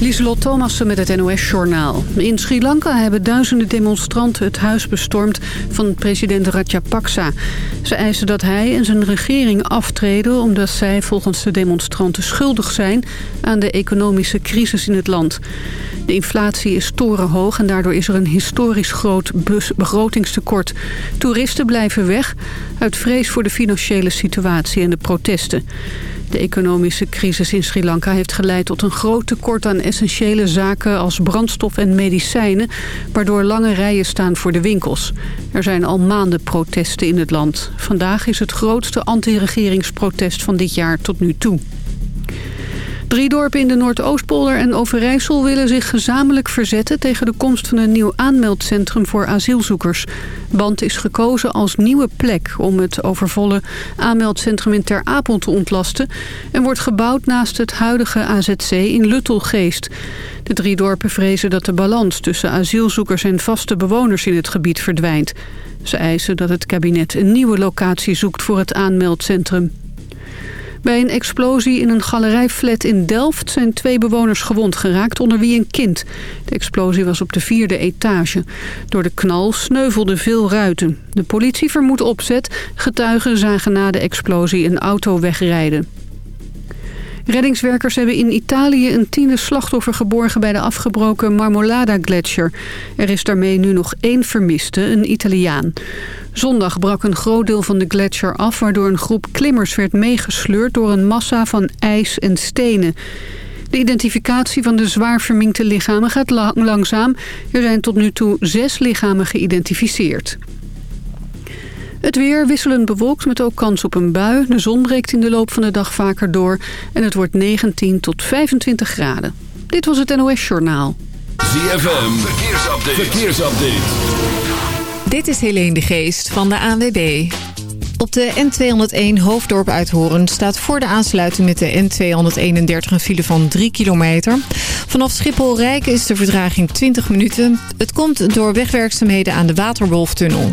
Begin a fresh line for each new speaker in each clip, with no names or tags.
Lieselot Thomassen met het NOS-journaal. In Sri Lanka hebben duizenden demonstranten het huis bestormd van president Rajapaksa. Ze eisen dat hij en zijn regering aftreden... omdat zij volgens de demonstranten schuldig zijn aan de economische crisis in het land. De inflatie is torenhoog en daardoor is er een historisch groot begrotingstekort. Toeristen blijven weg uit vrees voor de financiële situatie en de protesten. De economische crisis in Sri Lanka heeft geleid tot een groot tekort aan essentiële zaken als brandstof en medicijnen, waardoor lange rijen staan voor de winkels. Er zijn al maanden protesten in het land. Vandaag is het grootste anti-regeringsprotest van dit jaar tot nu toe. Drie dorpen in de Noordoostpolder en Overijssel willen zich gezamenlijk verzetten tegen de komst van een nieuw aanmeldcentrum voor asielzoekers. Band is gekozen als nieuwe plek om het overvolle aanmeldcentrum in Ter Apel te ontlasten en wordt gebouwd naast het huidige AZC in Luttelgeest. De drie dorpen vrezen dat de balans tussen asielzoekers en vaste bewoners in het gebied verdwijnt. Ze eisen dat het kabinet een nieuwe locatie zoekt voor het aanmeldcentrum. Bij een explosie in een galerijflat in Delft zijn twee bewoners gewond geraakt, onder wie een kind. De explosie was op de vierde etage. Door de knal sneuvelden veel ruiten. De politie vermoedt opzet. Getuigen zagen na de explosie een auto wegrijden. Reddingswerkers hebben in Italië een tiende slachtoffer geborgen bij de afgebroken Marmolada-gletsjer. Er is daarmee nu nog één vermiste, een Italiaan. Zondag brak een groot deel van de gletsjer af... waardoor een groep klimmers werd meegesleurd door een massa van ijs en stenen. De identificatie van de zwaar verminkte lichamen gaat langzaam. Er zijn tot nu toe zes lichamen geïdentificeerd. Het weer wisselend bewolkt met ook kans op een bui. De zon breekt in de loop van de dag vaker door. En het wordt 19 tot 25 graden. Dit was het NOS Journaal.
ZFM, verkeersupdate. verkeersupdate.
Dit is Helene de Geest van de ANWB. Op de N201 Hoofddorp Uithoren staat voor de aansluiting met de N231 een file van 3 kilometer. Vanaf Schiphol-Rijk is de verdraging 20 minuten. Het komt door wegwerkzaamheden aan de Waterwolftunnel.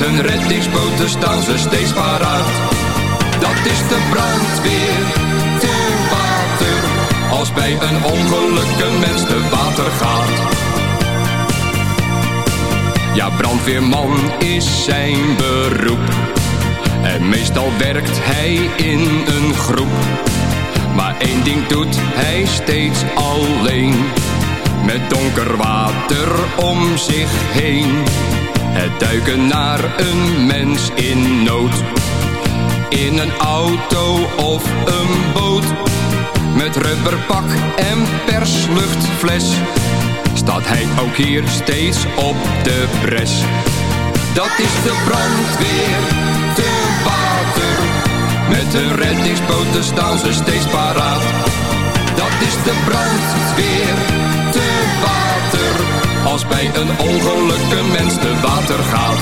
Hun reddingsboten staan ze steeds paraat. Dat is de brandweer te water. Als bij een ongeluk mens te water gaat. Ja, brandweerman is zijn beroep. En meestal werkt hij in een groep. Maar één ding doet hij steeds alleen met donker water om zich heen. Het duiken naar een mens in nood. In een auto of een boot. Met rubberpak en persluchtfles. Staat hij ook hier steeds op de bres. Dat is de brandweer, te water. Met hun reddingsboten staan ze steeds paraat. Dat is de brandweer. Als bij een ongeluk een mens te water gaat.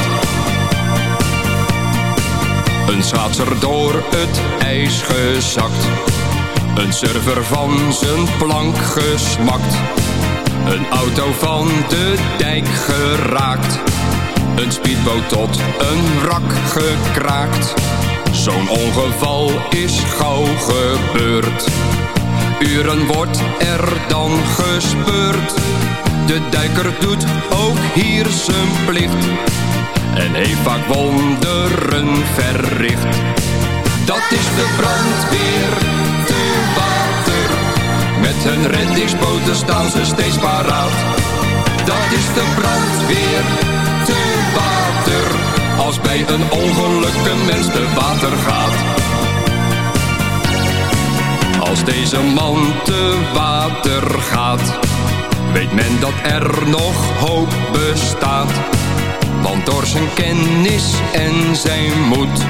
Een schaatser door het ijs gezakt. Een surfer van zijn plank gesmakt. Een auto van de dijk geraakt. Een speedboot tot een wrak gekraakt. Zo'n ongeval is gauw gebeurd. Uren wordt er dan gespeurd. De duiker doet ook hier zijn plicht. En heeft vaak wonderen verricht. Dat is de brandweer te water. Met hun reddingsboten staan ze steeds paraat. Dat is de brandweer te water. Als bij een ongeluk een mens te water gaat. Als deze man te water gaat, weet men dat er nog hoop bestaat. Want door zijn kennis en zijn moed,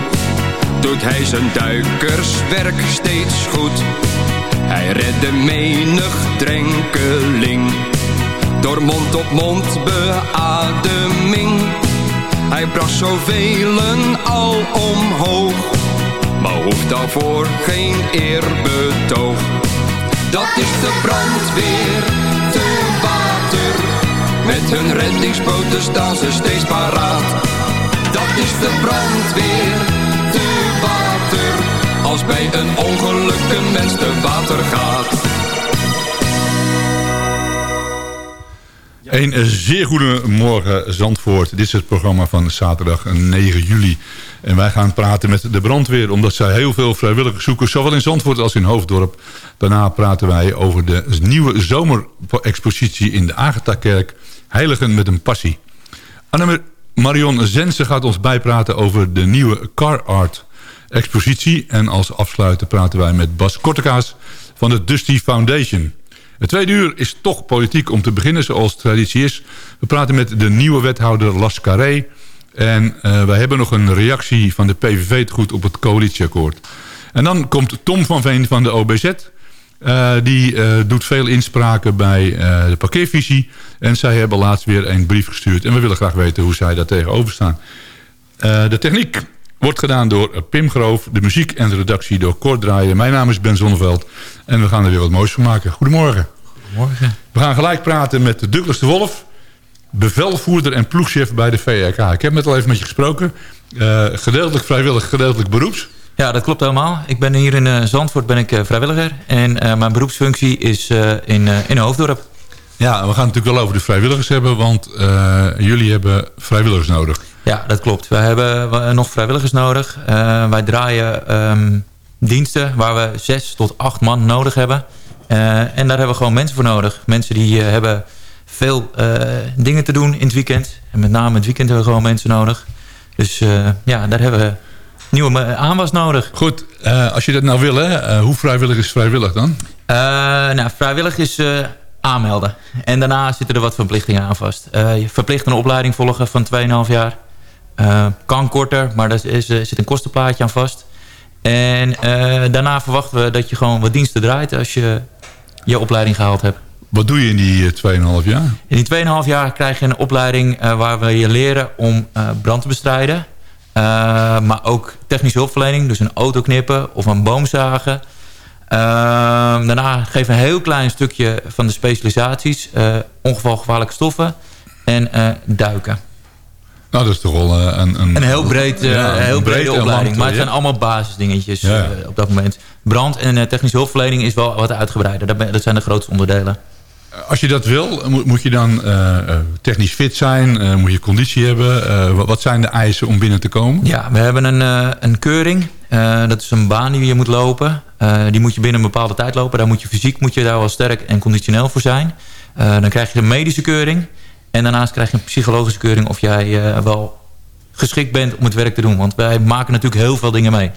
doet hij zijn duikerswerk steeds goed. Hij redde menig drenkeling, door mond-op-mond beademing. Hij bracht zoveel al omhoog maar hoeft daarvoor geen eerbetoog. Dat is de brandweer met hun reddingsboten staan ze steeds paraat. Dat is de brandweer te water, als bij een ongeluk een mens te water gaat.
Een zeer goede morgen Zandvoort. Dit is het programma van zaterdag 9 juli. En wij gaan praten met de brandweer... omdat zij heel veel vrijwilligers zoeken... zowel in Zandvoort als in Hoofddorp. Daarna praten wij over de nieuwe zomerexpositie... in de Agatha-kerk. Heiligen met een passie. Anne Marion Zense gaat ons bijpraten over de nieuwe Car Art expositie. En als afsluiter praten wij met Bas Kortekaas van de Dusty Foundation... Het tweede uur is toch politiek om te beginnen, zoals traditie is. We praten met de nieuwe wethouder Las Carré. En uh, wij hebben nog een reactie van de PVV goed op het coalitieakkoord. En dan komt Tom van Veen van de OBZ. Uh, die uh, doet veel inspraken bij de parkeervisie. En zij hebben laatst weer een brief gestuurd. En we willen graag weten hoe zij daar tegenover staan. de techniek wordt gedaan door Pim Groof. De muziek en de redactie door Kort Draaien. Mijn naam is Ben Zonneveld. En we gaan er weer wat moois van maken. Goedemorgen.
Goedemorgen.
We gaan gelijk praten met Douglas de Wolf. Bevelvoerder en ploegchef bij de VRK. Ik heb net al even met je gesproken. Gedeeltelijk vrijwillig, gedeeltelijk beroeps.
Ja, dat klopt helemaal. Ik ben hier in uh, Zandvoort ben ik, uh, vrijwilliger. En mijn beroepsfunctie is in, in Hoofddorp.
Ja, we gaan het natuurlijk wel over de vrijwilligers hebben. Want jullie hebben vrijwilligers nodig.
Ja, dat klopt. We hebben nog vrijwilligers nodig. wij draaien um, diensten waar we zes tot acht man nodig hebben. Uh, en daar hebben we gewoon mensen voor nodig. Mensen die hebben veel dingen te doen in het weekend. En met name in het weekend hebben we gewoon mensen nodig. Dus ja, daar hebben we nieuwe aanwas nodig.
Goed, als je dat nou wil, hè, hoe vrijwillig is vrijwillig dan?
nou, vrijwillig is aanmelden. En daarna zitten er wat verplichtingen aan vast. je verplicht een opleiding volgen van 2,5 jaar. kan korter, maar daar is, zit een kostenplaatje aan vast. En daarna verwachten we dat je gewoon wat diensten draait als je je opleiding gehaald hebt.
Wat doe je in die 2,5 jaar?
In die 2,5 jaar krijg je een opleiding waar we je leren om brand te bestrijden. Uh, maar ook technische hulpverlening, dus een auto knippen of een boom zagen. daarna geven we een heel klein stukje van de specialisaties. ongevalgevaarlijke stoffen en duiken.
Nou, dat is toch wel een...
Een, een heel, breed, ja, een heel brede opleiding. maar het zijn allemaal basisdingetjes ja. op dat moment brand en technische hulpverlening is wel wat uitgebreider. Dat zijn de grootste onderdelen.
Als je dat wil, moet je dan uh, technisch fit zijn? Uh, moet je conditie hebben? wat zijn de eisen om binnen te komen?
Ja, we hebben een, een keuring. dat is een baan die je moet lopen. die moet je binnen een bepaalde tijd lopen. Daar moet je fysiek moet je daar wel sterk en conditioneel voor zijn. dan krijg je een medische keuring. En daarnaast krijg je een psychologische keuring of jij wel geschikt bent om het werk te doen. Want wij maken natuurlijk heel veel dingen mee.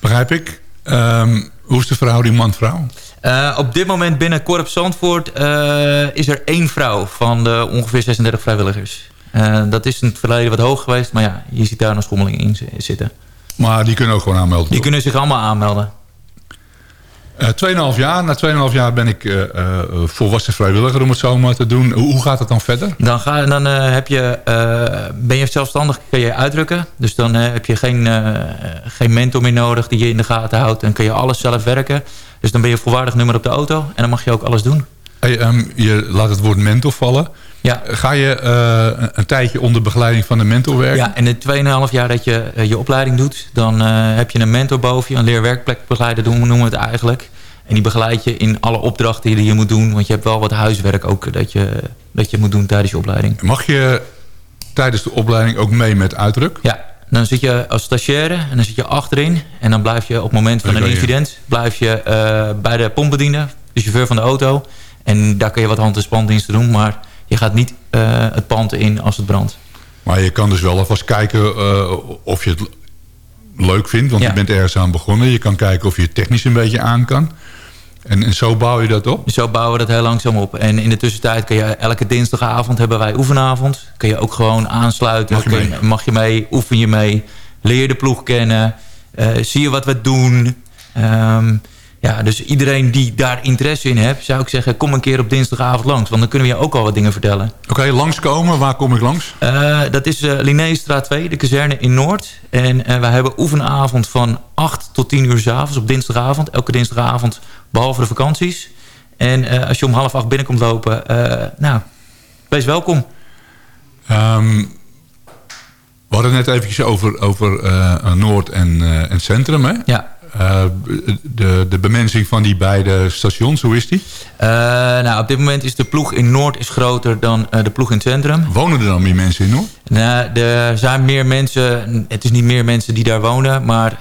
Begrijp ik. Um, hoe is de verhouding man-vrouw?
Uh, op dit moment binnen Korps Zandvoort uh, is er één vrouw van de ongeveer 36 vrijwilligers. Uh, dat is in het verleden wat hoog geweest, maar ja, je ziet daar een schommeling in zitten.
Maar die kunnen ook gewoon aanmelden?
Die kunnen zich allemaal aanmelden.
Uh, 2,5 jaar. Na 2,5 jaar ben ik uh, uh, volwassen vrijwilliger om het zo maar te doen. Hoe, hoe gaat het dan verder?
Dan, ga, dan heb je, ben je zelfstandig, kun je uitdrukken. Dus dan heb je geen, geen mentor meer nodig die je in de gaten houdt. Dan kun je alles zelf werken. Dus dan ben je volwaardig nummer op de auto. En dan mag je ook alles doen.
Hey, um, je laat het woord mentor vallen. Ja. Ga je uh, een tijdje onder begeleiding van de mentor werken?
Ja, in de 2,5 jaar dat je uh, je opleiding doet... dan uh, heb je een mentor boven je, een leerwerkplekbegeleider doen, noemen we het eigenlijk. En die begeleid je in alle opdrachten die je moet doen. Want je hebt wel wat huiswerk ook dat je, dat je moet doen tijdens je opleiding.
Mag je tijdens de opleiding ook mee met uitdruk?
Ja, dan zit je als stagiaire en dan zit je achterin. En dan blijf je op het moment van een incident... blijf je eh, bij de pompbediener, de chauffeur van de auto. En daar kun je wat hand- en spandiensten doen. Maar je gaat niet eh, het pand in als het brandt.
Maar je kan dus wel alvast kijken eh, of je het leuk vindt. Want
Ja.
je bent ergens aan begonnen. Je kan kijken of je het technisch een beetje aan kan. En, en zo bouw je dat op?
Zo bouwen we dat heel langzaam op. En in de tussentijd kun je elke dinsdagavond hebben wij oefenavond. Kun je ook gewoon aansluiten.
Mag je mee?
mag je mee, oefen je mee. Leer je de ploeg kennen. eh, zie je wat we doen. Ehm, ja, dus iedereen die daar interesse in heeft, zou ik zeggen, kom een keer op dinsdagavond langs. Want dan kunnen we je ook al wat dingen vertellen.
Oké, langskomen. Waar kom ik langs?
Eh, dat is eh Linnéestraat 2, de kazerne in Noord. En eh wij hebben oefenavond van 8 tot 10 uur 's avonds op dinsdagavond. Elke dinsdagavond, behalve de vakanties. En als je om half acht binnenkomt lopen, nou, wees welkom.
Ehm, we hadden net eventjes over, over Noord en, en Centrum. Hè?
Ja.
Eh, de, de bemensing van die beide stations, hoe is die?
Eh, nou, op dit moment is de ploeg in Noord is groter dan eh, de ploeg in het centrum.
Wonen er dan meer mensen in Noord?
Nou, er zijn meer mensen, het is niet meer mensen die daar wonen, maar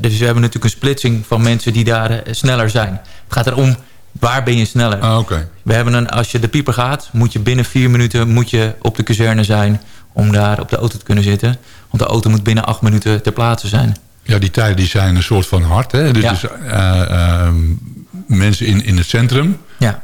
dus we hebben natuurlijk een splitsing van mensen die daar sneller zijn. Het gaat erom, waar ben je sneller?
Ah.
We hebben een, als je de pieper gaat, moet je binnen vier minuten moet je op de kazerne zijn om daar op de auto te kunnen zitten. Want de auto moet binnen acht minuten ter plaatse zijn.
Ja, die tijden die zijn een soort van hard. Hè? Dus,
Ja.
mensen in, in het centrum,
Ja,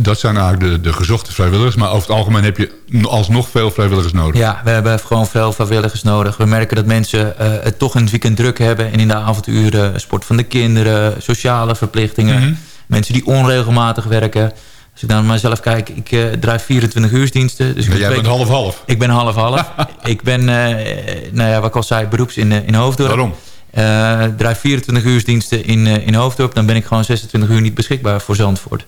dat zijn eigenlijk de, de gezochte vrijwilligers. Maar over het algemeen heb je alsnog veel vrijwilligers nodig.
ja we hebben gewoon veel vrijwilligers nodig. We merken dat mensen eh, het toch in het weekend druk hebben. En in de avonduren sport van de kinderen, sociale verplichtingen.
Mhm.
Mensen die onregelmatig werken. Als ik naar mezelf kijk, ik eh draai 24 uursdiensten. Dus ik ben
jij bent half-half.
Ik ben half-half. ik ben, nou ja, wat ik al zei, beroeps in, in Hoofddorp.
Waarom?
Eh draai 24 uursdiensten in, eh, in Hoofddorp. Dan ben ik gewoon 26 uur niet beschikbaar voor Zandvoort.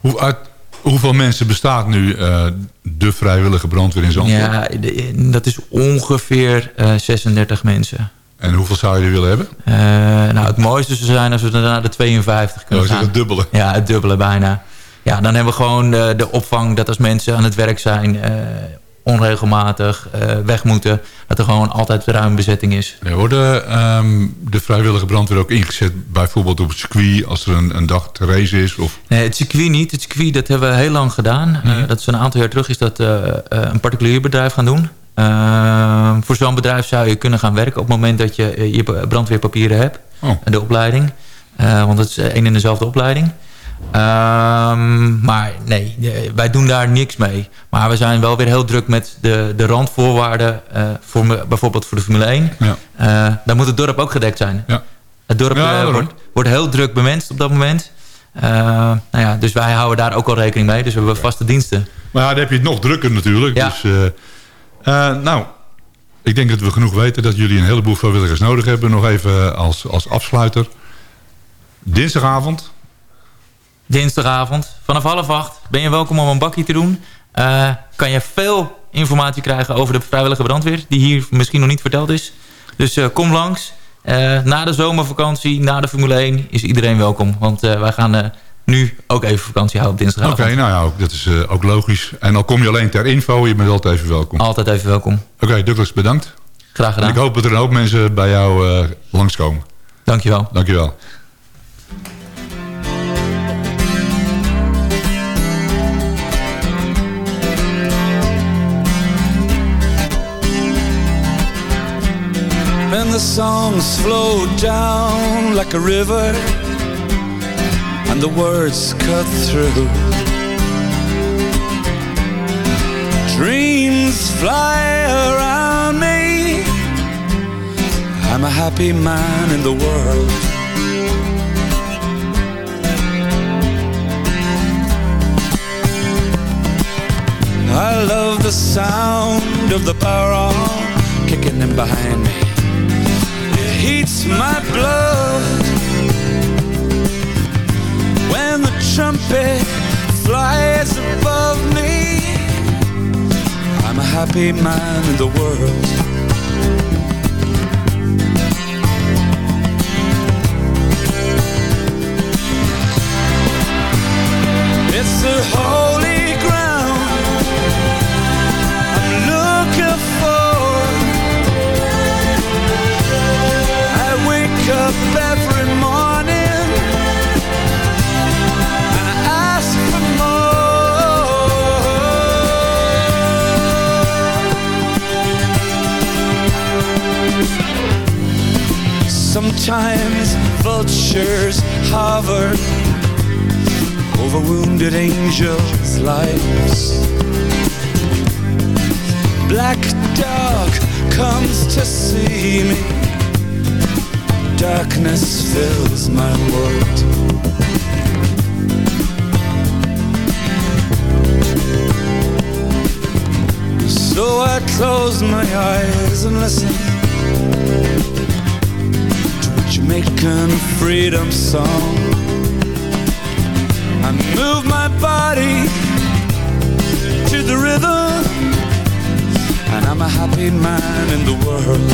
Hoe, uit, hoeveel mensen bestaat nu eh, de vrijwillige brandweer in Zandvoort?
Ja, de- dat is ongeveer eh 36 mensen.
En hoeveel zou je er willen hebben?
Eh, nou, het mooiste zou zijn als we naar de 52
Dat
kunnen
is
gaan.
het dubbele.
Ja, het dubbele bijna. Ja, dan hebben we gewoon de, de opvang dat als mensen aan het werk zijn... onregelmatig eh, weg moeten... dat er gewoon altijd ruim bezetting is.
Er worden ehm, de vrijwillige brandweer ook ingezet... bijvoorbeeld op het circuit als er een, een dag te race is? Of...
Nee, het circuit niet. Het circuit dat hebben we heel lang gedaan. Eh, dat is een aantal jaar terug is dat eh, een particulier bedrijf gaan doen. Eh, voor zo'n bedrijf zou je kunnen gaan werken... op het moment dat je je brandweerpapieren hebt.
Oh.
De opleiding. Want het is één en dezelfde opleiding. Ehm, maar nee, wij doen daar niks mee. Maar we zijn wel weer heel druk met de, de randvoorwaarden. eh, voor me, bijvoorbeeld voor de Formule 1.
Ja.
Eh, daar moet het dorp ook gedekt zijn.
Ja.
Het dorp
Ja,
eh, wordt, wordt heel druk bemenst op dat moment. Eh, nou ja, dus wij houden daar ook al rekening mee. Dus we hebben vaste diensten.
Maar ja, dan heb je het nog drukker natuurlijk.
Ja.
Dus, nou, ik denk dat we genoeg weten dat jullie een heleboel vrijwilligers nodig hebben. Nog even als, als afsluiter. Dinsdagavond.
Dinsdagavond vanaf half acht ben je welkom om een bakje te doen. Eh, kan je veel informatie krijgen over de vrijwillige brandweer. Die hier misschien nog niet verteld is. Dus eh, kom langs. Eh, na de zomervakantie, na de Formule 1 is iedereen welkom. Want wij gaan nu ook even vakantie houden op
Oké,
dinsdagavond.
nou ja, ook, dat is ook logisch. En al kom je alleen ter info, je bent altijd even welkom. Oké,
Altijd even welkom.
Douglas, bedankt.
Graag
En
gedaan.
ik hoop dat er hoop mensen bij jou langskomen.
Dankjewel.
Dankjewel.
Songs flow down like a river And the words cut through. Dreams fly around me. I'm a happy man in the world. I love the sound of the power on kicking in behind me heats my blood. When the trumpet flies above me I'm a happy man in the world. It's a vultures hover over wounded angels' lives. Black dog comes to see me. Darkness fills my world. So I close my eyes and listen Jamaican freedom song. I move my body to the rhythm And I'm a happy man in the world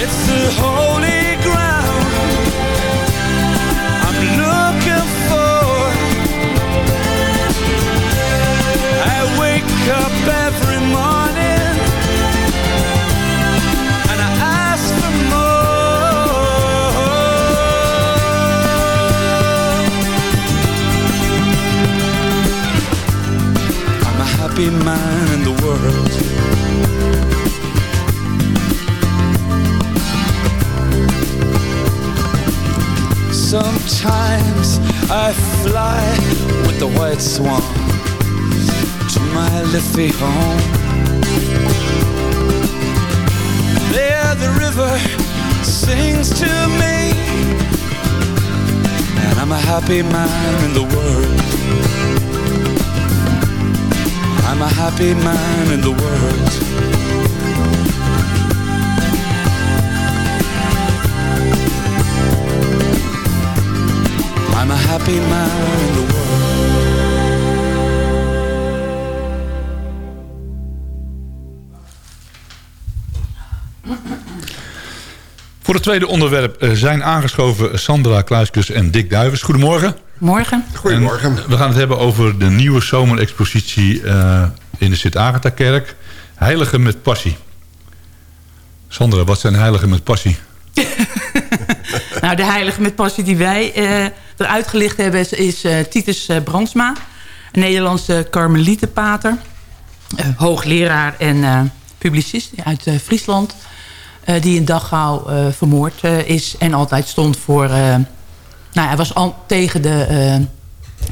It's the holy the world. Sometimes I fly with the white swan to my Liffey home. There the river sings to me And I'm a happy man in the world I'm a happy man in the world I'm a happy man in the world
Voor het tweede onderwerp eh, zijn aangeschoven Sandra Kluiskus en Dick Duivens. Goedemorgen.
Morgen.
Goedemorgen. we gaan het hebben over de nieuwe zomerexpositie eh, in de Sint-Agatha-kerk. Heiligen met passie. Sandra, wat zijn heiligen met passie?
Nou, de heilige met passie die wij eh, eruit gelicht hebben is, is eh, Titus Brandsma. Een Nederlandse karmelietenpater. eh, hoogleraar en eh, publicist uit eh, Friesland. eh, die in Dachau eh, vermoord eh, is en altijd stond voor... nou, hij was al tegen de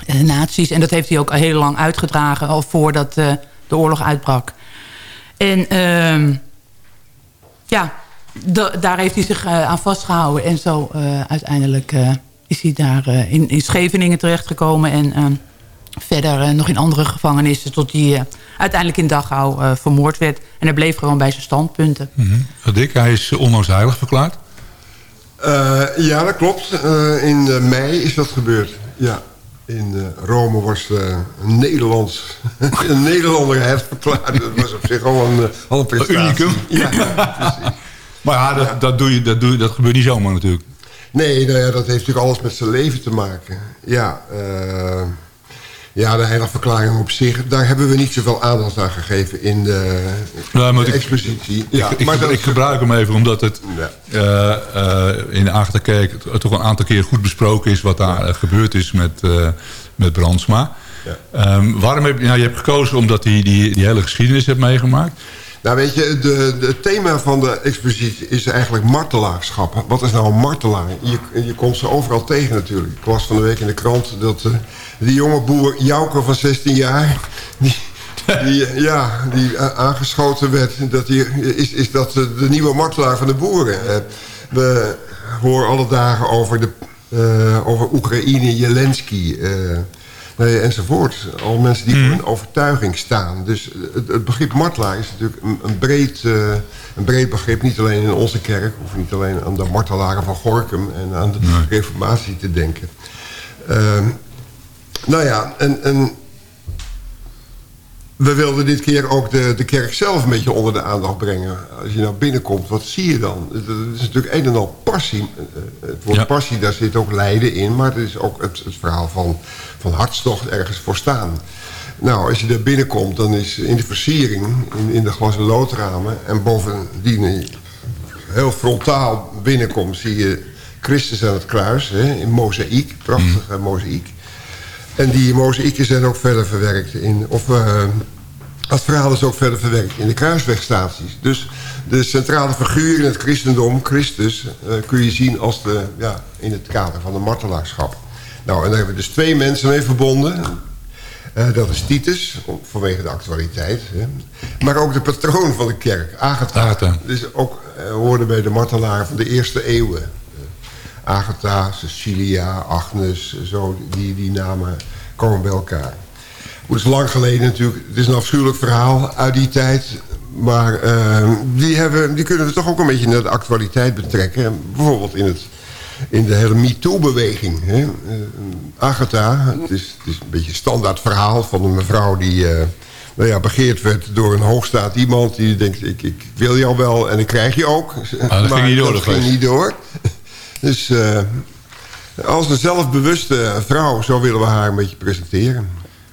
eh, nazi's. En dat heeft hij ook al heel lang uitgedragen. Al voordat eh, de oorlog uitbrak. En ehm, ja, da- daar heeft hij zich aan vastgehouden. En zo uiteindelijk is hij daar in, in Scheveningen terechtgekomen. En eh, verder nog in andere gevangenissen. Tot hij uiteindelijk in Dachau vermoord werd. En hij bleef gewoon bij zijn standpunten.
Mhm. Dick, hij is heilig verklaard.
Eh, ja, dat klopt. Eh, in eh, mei is dat gebeurd. Ja. In Rome was een, Nederlands, een Nederlander het verklaard. Dat was op zich al een, al een prestatie.
Unicum.
Ja, precies.
Maar ja, dat, Dat, doe je, dat, doe je, dat gebeurt niet zomaar natuurlijk.
Nee, nou ja, dat heeft natuurlijk alles met zijn leven te maken. Ja, eh, ja de heiligverklaring op zich... daar hebben we niet zoveel aandacht aan gegeven in de,
Nou, maar
de
ik-
expositie. Ja,
ik, ik,
maar
ik gebruik hem even omdat het eh, eh, in de toch een aantal keer goed besproken is... wat daar eh, gebeurd is met, eh, met Brandsma. Ehm, waarom heb je, nou, je hebt gekozen omdat hij die, die hele geschiedenis hebt meegemaakt.
Nou weet je, de, het thema van de expositie is eigenlijk martelaarschap. Wat is nou een martelaar? Je, je komt ze overal tegen natuurlijk. Ik las van de week in de krant dat eh, die jonge boer Jouke van 16 jaar... Die, die, eh, ja, die a- aangeschoten werd, dat die, is, is dat de, nieuwe martelaar van de boeren. Eh, we horen alle dagen over, de, eh, over Oekraïne, Zelensky... eh, Nee, enzovoort. Al mensen die voor een overtuiging staan. Dus het, het begrip martelaar is natuurlijk een, een, breed, eh, een breed begrip. Niet alleen in onze kerk. Of niet alleen aan de martelaren van Gorkum en aan de reformatie te denken. Ehm, nou ja, en, en we wilden dit keer ook de, de kerk zelf een beetje onder de aandacht brengen. Als je nou binnenkomt, wat zie je dan? Het, is natuurlijk een en al passie. Eh, Het woord
Ja.
passie, daar zit ook lijden in. Maar het is ook het, het verhaal van, van hartstocht ergens voor staan. Nou, als je daar binnenkomt, dan is in de versiering... in, in de glas- en loodramen... en bovendien heel frontaal binnenkomt... zie je Christus aan het kruis hè, in mozaïek. Prachtige mozaïek. En die mozaïeken zijn ook verder verwerkt in... Of, eh, het verhaal is ook verder verwerkt in de kruiswegstaties. Dus de centrale figuur in het christendom, Christus... eh, kun je zien als de, ja, in het kader van de martelaarschap. Nou, en daar hebben we dus twee mensen mee verbonden. Eh, dat is Titus, vanwege de actualiteit. Hè. Maar ook de patroon van de kerk, Agatha.
Agatha.
Dus ook hoorde bij de martelaren van de eerste eeuwen. Agatha, Cecilia, Agnes, zo, die, die namen komen bij elkaar. Het is lang geleden natuurlijk. Het is een afschuwelijk verhaal uit die tijd. Maar eh, die, hebben, die kunnen we toch ook een beetje naar de actualiteit betrekken. Bijvoorbeeld in, het, in de hele MeToo-beweging. Eh, Agatha, het is, het is een beetje een standaard verhaal van een mevrouw die... eh, nou ja, begeerd werd door een hoogstaand iemand die denkt... ik, ik wil jou wel en ik krijg je ook.
Ah, dat ging niet door,
dat ging niet door. Dus eh, als een zelfbewuste vrouw... zo willen we haar een beetje presenteren.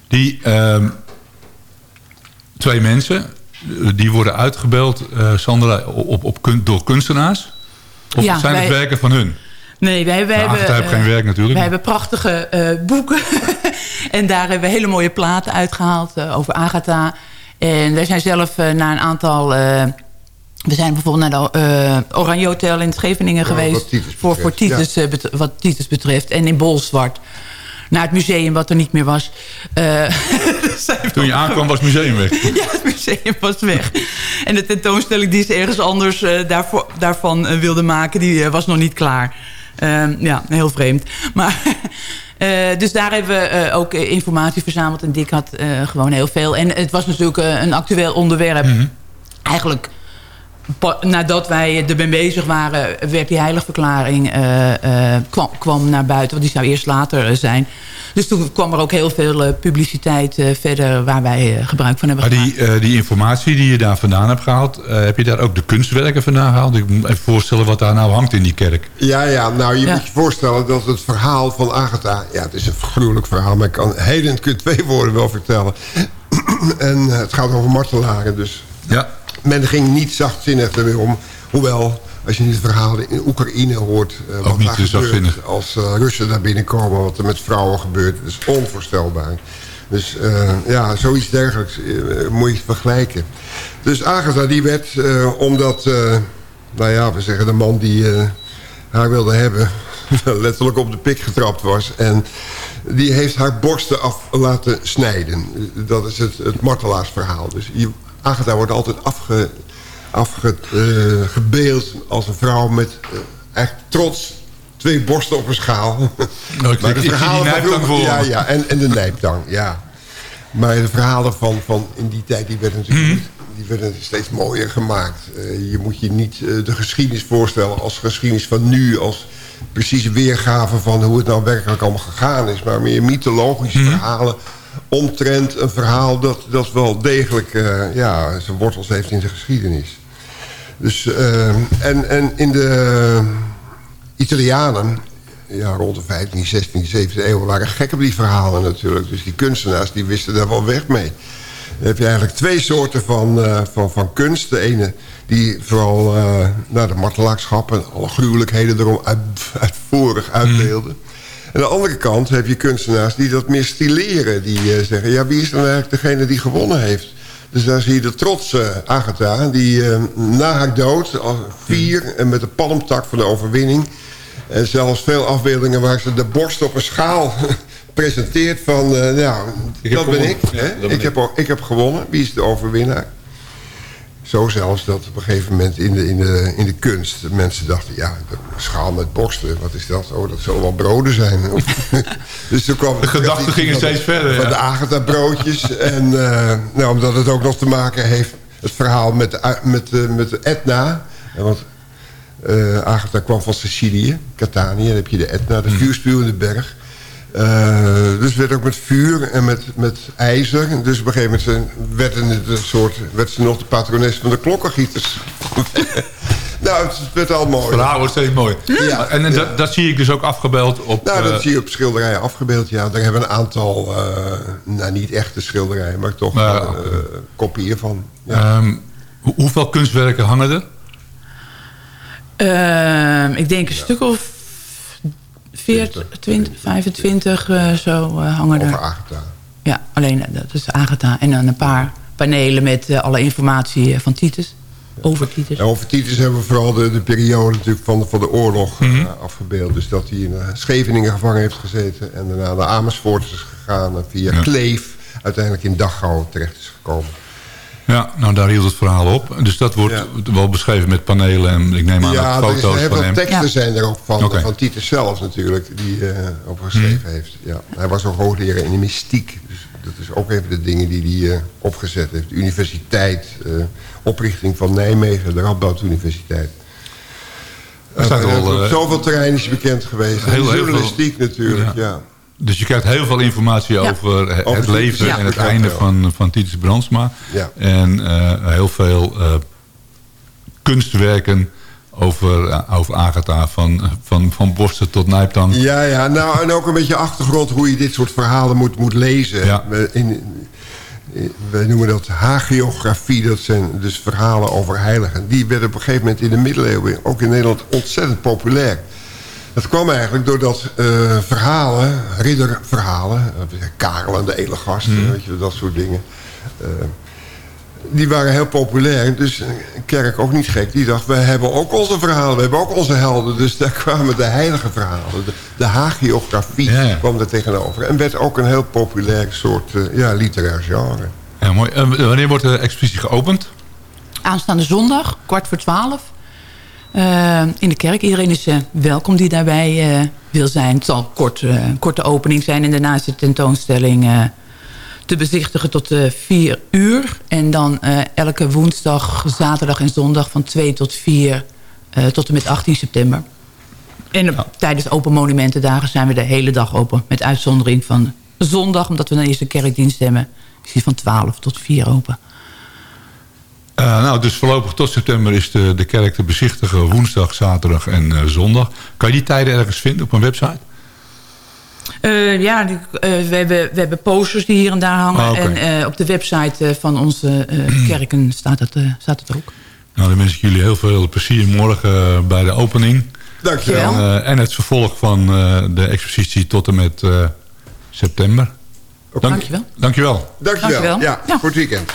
Die ehm, twee mensen, die worden uitgebeld, eh, Sandra, op, op, door kunstenaars? Of
Ja,
zijn het werken van hun?
Nee, wij, wij
Nou,
hebben...
Heeft
eh,
geen werk natuurlijk.
Wij hebben prachtige eh, boeken. en daar hebben we hele mooie platen uitgehaald eh, over Agatha. En wij zijn zelf eh, naar een aantal... eh, we zijn bijvoorbeeld naar de eh, Oranje Hotel in Scheveningen
Ja,
geweest.
wat Titus
voor, voor Titus, eh, bet- wat Titus betreft. En in Bolzwart. Naar het museum wat er niet meer was. Eh,
Toen je aankwam was het museum weg.
ja, het museum was weg. En de tentoonstelling die ze ergens anders eh, daarvoor, daarvan eh, wilde maken... die eh, was nog niet klaar. Ehm, ja, heel vreemd. Maar, eh, dus daar hebben we eh, ook eh, informatie verzameld. En Dick had eh, gewoon heel veel. En het was natuurlijk eh, een actueel onderwerp. Eigenlijk... Nadat wij ermee bezig waren, werd die heiligverklaring eh, eh, kwam, kwam naar buiten. Want die zou eerst later eh, zijn. Dus toen kwam er ook heel veel eh, publiciteit eh, verder waar wij gebruik van hebben
Maar
gemaakt.
die, eh, die informatie die je daar vandaan hebt gehaald... eh, heb je daar ook de kunstwerken vandaan gehaald? Ik moet me even voorstellen wat daar nou hangt in die kerk.
Ja, ja, nou je
Ja.
moet je voorstellen dat het verhaal van Agatha... Ja, het is een gruwelijk verhaal, maar ik kan heden kun twee woorden wel vertellen. en het gaat over martelaren, dus
Ja.
Men ging niet zachtzinnig ermee om. Hoewel, als je nu het verhaal in Oekraïne hoort... eh, wat
niet
daar
te
gebeurt als eh, Russen daar binnenkomen... wat er met vrouwen gebeurt, dat is onvoorstelbaar. Dus eh, ja, zoiets dergelijks moet je vergelijken. Dus Agatha die werd, omdat... nou ja, we zeggen de man die haar wilde hebben... letterlijk op de pik getrapt was. En die heeft haar borsten af laten snijden. Dat is het, het martelaarsverhaal. Dus je, Agatha wordt altijd afge, afgebeeld als een vrouw met eh, echt trots twee borsten op een schaal.
Nou, ik ik zie die
van
nijptang
vroeger-
voor
Ja, ja en, en de nijptang, ja. Maar de verhalen van, van in die tijd, die werden natuurlijk
Mhm.
die werden steeds mooier gemaakt. Eh, je moet je niet eh, de geschiedenis voorstellen als geschiedenis van nu... als precieze weergave van hoe het nou werkelijk allemaal gegaan is... maar meer mythologische
Mhm.
verhalen omtrent een verhaal... dat, dat wel degelijk eh, ja, zijn wortels heeft in de geschiedenis. Dus, eh, en, en in de Italianen, ja, rond de 15, 16, 17 eeuw... waren gek op die verhalen natuurlijk. Dus die kunstenaars die wisten daar wel weg mee. Dan heb je eigenlijk twee soorten van, eh, van, van kunst. De ene die vooral naar de martelaarschap... en alle gruwelijkheden erom uit, uitvoerig uitbeelden. En aan de andere kant heb je kunstenaars die dat meer stileren. Die eh, zeggen, ja, wie is dan eigenlijk degene die gewonnen heeft? Dus daar zie je de trotse Agatha, die eh, na haar dood, vier... en met de palmtak van de overwinning... en zelfs veel afbeeldingen waar ze de borst op een schaal presenteert van... eh, nou,
Ik
dat ben ik. Hè?
Ja, dat ben
ik,
ik.
heb, ik heb gewonnen. Wie is de overwinnaar? Zo zelfs dat op een gegeven moment in de, in de, in de kunst... de mensen dachten, ja, schaal met borsten, wat is dat? Oh, dat zullen wel broden zijn. dus toen kwam
De gedachten gingen steeds verder,
Van
ja.
de Agatha-broodjes. en uh, nou, omdat het ook nog te maken heeft... het verhaal met de, met, uh, met Etna. Want uh, Agatha kwam van Sicilië, Catania. Dan heb je de Etna, de vuurspuwende berg. Eh, dus werd ook met vuur en met, met ijzer. Dus op een gegeven moment werden het een soort, werd ze nog de patrones van de klokkengieters. nou, het werd al mooi.
Het verhaal wordt steeds mooi.
Ja.
En, en dat, dat zie ik dus ook afgebeeld op...
Nou, dat
eh,
zie je op schilderijen afgebeeld. Ja, daar hebben we een aantal, eh, nou niet echte schilderijen, maar toch eh, kopieën van. Ja.
ehm, hoe- hoeveel kunstwerken hangen er?
Ehm, ik denk een stuk of 40, 20, 25 eh, zo eh, hangen er.
Over Agatha.
Ja, alleen eh, dat is Agatha. En dan een paar panelen met alle informatie van Titus. Over Titus.
En over Titus hebben we vooral de, de periode natuurlijk van, van de oorlog
Mhm.
afgebeeld. Dus dat hij in Scheveningen gevangen heeft gezeten. En daarna naar Amersfoort is gegaan. En via
Ja.
Kleef uiteindelijk in Dachau terecht is gekomen.
Ja, nou daar hield het verhaal op. Dus dat wordt
Ja.
wel beschreven met panelen en ik neem aan
ja, is
foto's
heel
van
veel
hem.
teksten
Ja.
zijn er ook van, van Titus zelf natuurlijk, die eh over geschreven
Mhm.
heeft. Ja. Hij was ook hoogleraar in de mystiek. Dus dat is ook even de dingen die hij eh, opgezet heeft. De universiteit, eh, oprichting van Nijmegen, de Radboud Universiteit.
Er
op
eh,
zoveel terreinen is bekend geweest.
heel-
Heel,
heel
journalistiek natuurlijk,
Ja. Dus je krijgt heel veel informatie
Ja.
over het
Over
het
Titus,
leven
ja.
en het
Ja.
einde van, van Titus Brandsma.
Ja.
En eh, heel veel eh, kunstwerken over, eh, over Agatha van, van, van Borsten tot Nijptang.
Ja, ja, nou en ook een beetje achtergrond hoe je dit soort verhalen moet, moet lezen.
Ja.
We- In, in- wij noemen dat hagiografie, dat zijn dus verhalen over heiligen. Die werden op een gegeven moment in de middeleeuwen, ook in Nederland, ontzettend populair. Dat kwam eigenlijk doordat eh, verhalen, ridderverhalen, eh, Karel en de Elegast, weet je, dat soort dingen. eh, die waren heel populair. Dus kerk ook niet gek. Die dacht, we hebben ook onze verhalen. We hebben ook onze helden. Dus daar kwamen de heilige verhalen. De, de hagiografie
Ja, ja.
kwam er tegenover. En werd ook een heel populair soort ja, literair genre.
Ja, mooi. Wanneer wordt de expositie geopend?
Aanstaande zondag, kwart voor twaalf. Eh, in de kerk. Iedereen is eh, welkom die daarbij eh, wil zijn. Het zal kort, korte opening zijn. En daarna is de tentoonstelling te bezichtigen tot eh 4 uur. En dan elke woensdag, zaterdag en zondag van 2 tot 4 eh, tot en met 18 september. En tijdens open monumentendagen zijn we de hele dag open. Met uitzondering van zondag, omdat we dan eerst een kerkdienst hebben. Is die van 12 tot 4 open.
Eh, nou, dus voorlopig tot september is de, de kerk te bezichtigen. Woensdag, zaterdag en eh, zondag. Kan je die tijden ergens vinden op een website?
Eh, ja, die- we, hebben, we hebben posters die hier en daar hangen.
Ah.
En eh, op de website eh, van onze eh, kerken staat het, eh, staat het er ook.
Nou, dan wens ik jullie heel veel plezier morgen bij de opening.
Dankjewel.
En, eh, en het vervolg van eh, de expositie tot en met eh, september. Dank,
Dankjewel.
Dankjewel.
Dankjewel.
Dankjewel.
Ja,
Ja.
voor het weekend.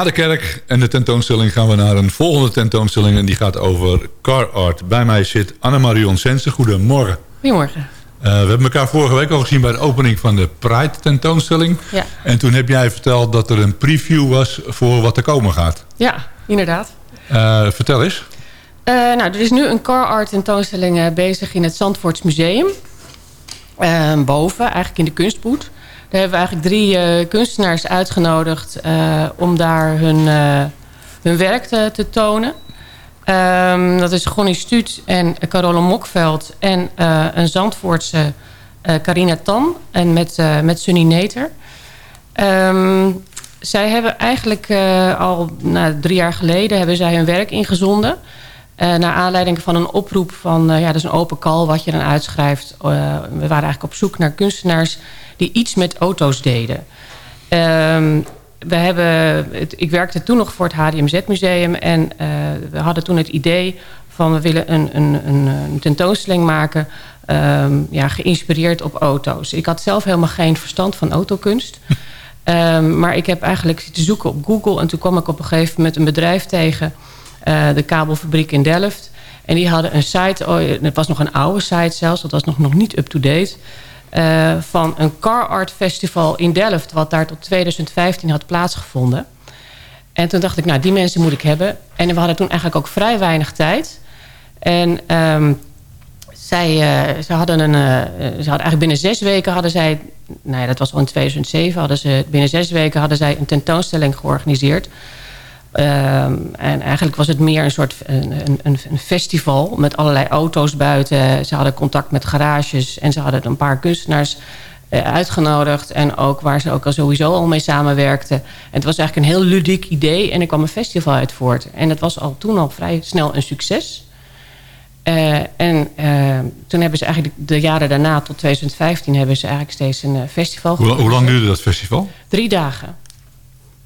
Na de kerk en de tentoonstelling gaan we naar een volgende tentoonstelling... en die gaat over car art. Bij mij zit Anne-Marion Sensen. Goedemorgen.
Goedemorgen.
Uh, we hebben elkaar vorige week al gezien bij de opening van de Pride tentoonstelling.
Ja.
En toen heb jij verteld dat er een preview was voor wat er komen gaat.
Ja, inderdaad.
Uh, vertel eens.
Uh, nou, er is nu een car art tentoonstelling bezig in het Zandvoorts Museum. boven, eigenlijk in de kunstboet. Daar hebben we eigenlijk drie kunstenaars uitgenodigd om daar hun, hun werk te, te tonen. Um, dat is Gonnie Stuut en Carole Mokveld en uh, een Zandvoortse uh, Carina Tan en met, uh, met Sunny Neter. Um, zij hebben eigenlijk al nou, drie jaar geleden hebben zij hun werk ingezonden. naar aanleiding van een oproep van, ja, dat is een open call wat je dan uitschrijft. we waren eigenlijk op zoek naar kunstenaars die iets met auto's deden. Um, we hebben, het, ik werkte toen nog voor het HDMZ-museum... en uh, we hadden toen het idee van we willen een, een, een, een tentoonstelling maken... Um, ja, geïnspireerd op auto's. Ik had zelf helemaal geen verstand van autokunst. um, maar ik heb eigenlijk zitten zoeken op Google... en toen kwam ik op een gegeven moment een bedrijf tegen... Uh, de kabelfabriek in Delft. En die hadden een site, oh, het was nog een oude site zelfs... dat was nog, nog niet up-to-date... Uh, van een car art festival in Delft... wat daar tot 2015 had plaatsgevonden. En toen dacht ik, nou, die mensen moet ik hebben. En we hadden toen eigenlijk ook vrij weinig tijd. En um, zij, uh, ze hadden een... Uh, ze hadden eigenlijk binnen zes weken hadden zij... Nee, dat was al in 2007. Hadden ze, binnen zes weken hadden zij een tentoonstelling georganiseerd... Um, en eigenlijk was het meer een soort een, een, een, festival met allerlei auto's buiten. Ze hadden contact met garages en ze hadden een paar kunstenaars uh, uitgenodigd. En ook waar ze ook al sowieso al mee samenwerkten. En het was eigenlijk een heel ludiek idee en er kwam een festival uit voort. En het was al toen al vrij snel een succes. Uh, en uh, toen hebben ze eigenlijk de jaren daarna tot 2015 hebben ze eigenlijk steeds een festival.
Hoe, hoe lang duurde dat festival?
Drie dagen.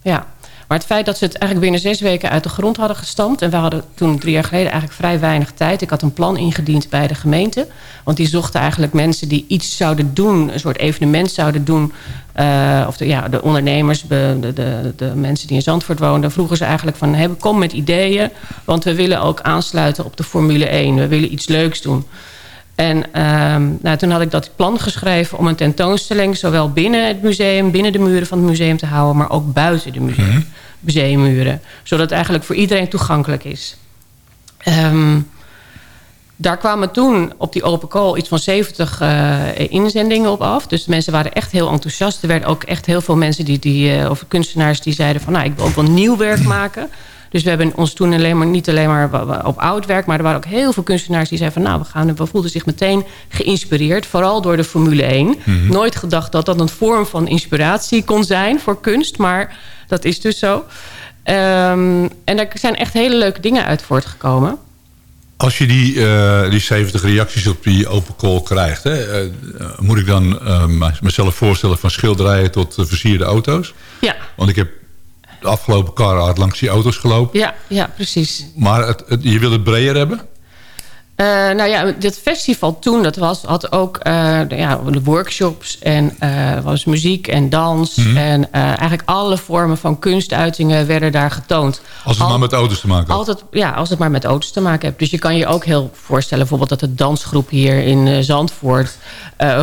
Ja. Maar het feit dat ze het eigenlijk binnen zes weken uit de grond hadden gestampt... en we hadden toen drie jaar geleden eigenlijk vrij weinig tijd. Ik had een plan ingediend bij de gemeente. Want die zochten eigenlijk mensen die iets zouden doen... een soort evenement zouden doen. Uh, of de, ja, de ondernemers, de, de, de, mensen die in Zandvoort woonden... vroegen ze eigenlijk van, kom met ideeën... want we willen ook aansluiten op de Formule 1. We willen iets leuks doen. En um, nou, toen had ik dat plan geschreven om een tentoonstelling... zowel binnen het museum, binnen de muren van het museum te houden... maar ook buiten de museum, mm -hmm. museummuren. Zodat het eigenlijk voor iedereen toegankelijk is. Um, daar kwamen toen op die open call iets van 70 uh, inzendingen op af. Dus de mensen waren echt heel enthousiast. Er werden ook echt heel veel mensen, die, die, uh, of kunstenaars... die zeiden van, nou, ik wil ook wel nieuw werk maken... Dus we hebben ons toen alleen maar, niet alleen maar op oud werk... maar er waren ook heel veel kunstenaars die zeiden van... nou, we, gaan, we voelden zich meteen geïnspireerd. Vooral door de Formule 1. Mm -hmm. Nooit gedacht dat dat een vorm van inspiratie kon zijn voor kunst. Maar dat is dus zo. Um, en daar zijn echt hele leuke dingen uit voortgekomen.
Als je die, uh, die 70 reacties op die open call krijgt... Hè, uh, moet ik dan uh, mezelf voorstellen van schilderijen tot versierde auto's?
Ja.
Want ik heb de afgelopen car langs die auto's gelopen.
Ja, ja precies.
Maar het, het, je wil het breder hebben?
Uh, nou ja, dit festival toen, dat was, had ook uh, de, ja, de workshops en uh, was muziek en dans. Mm -hmm. En eigenlijk alle vormen van kunstuitingen werden daar getoond.
Als het Al, maar met auto's te maken heeft?
Altijd, ja, als het maar met auto's te maken heeft. Dus je kan je ook heel voorstellen bijvoorbeeld dat de dansgroep hier in Zandvoort...